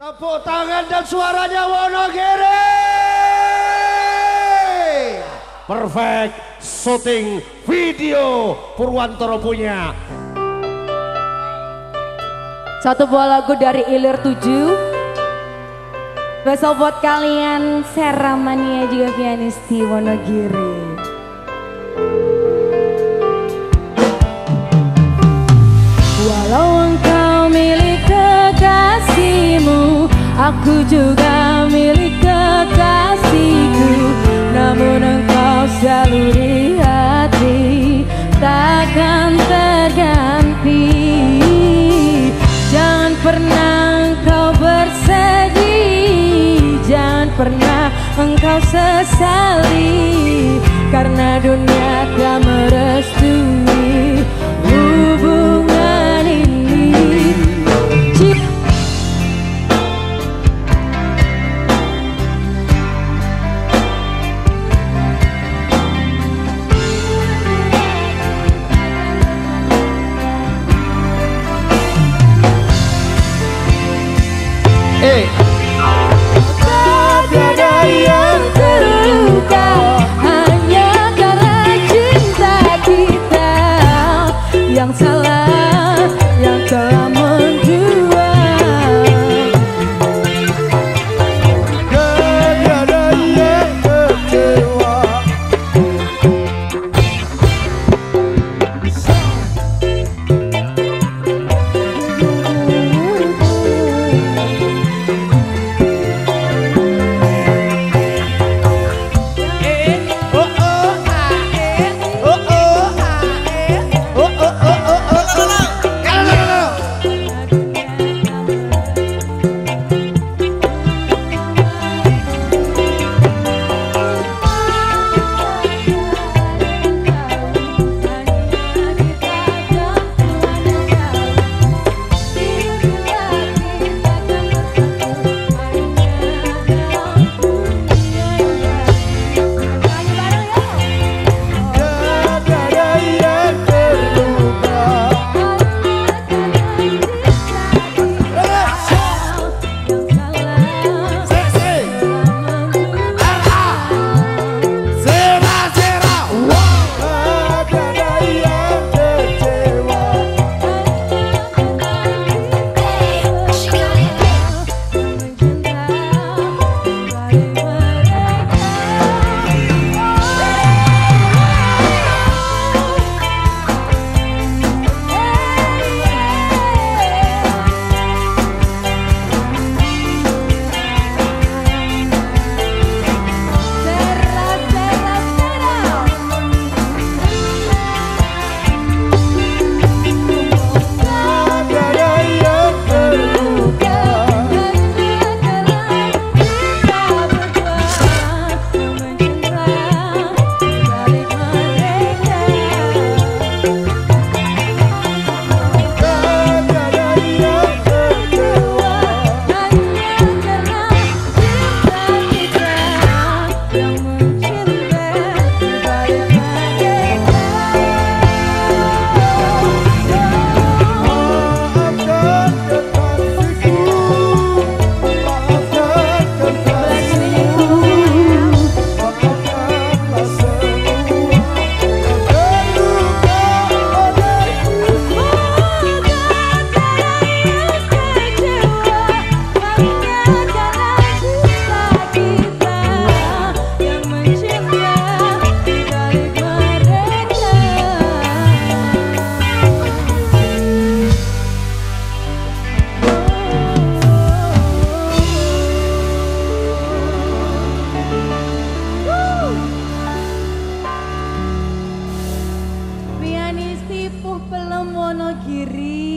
Tepuk tangan dan suaranya Wonogiri. Perfect shooting video Purwantoro punya. Satu buah lagu dari Ilir 7 Besok buat kalian Seramania juga pianis di Wonogiri Aku juga milik kekasihku Namun engkau selalu di hati Takkan terganti. Jangan pernah engkau bersedih Jangan pernah engkau sesali Karena dunia Hey. Pianis tipuh pelem Wonogiri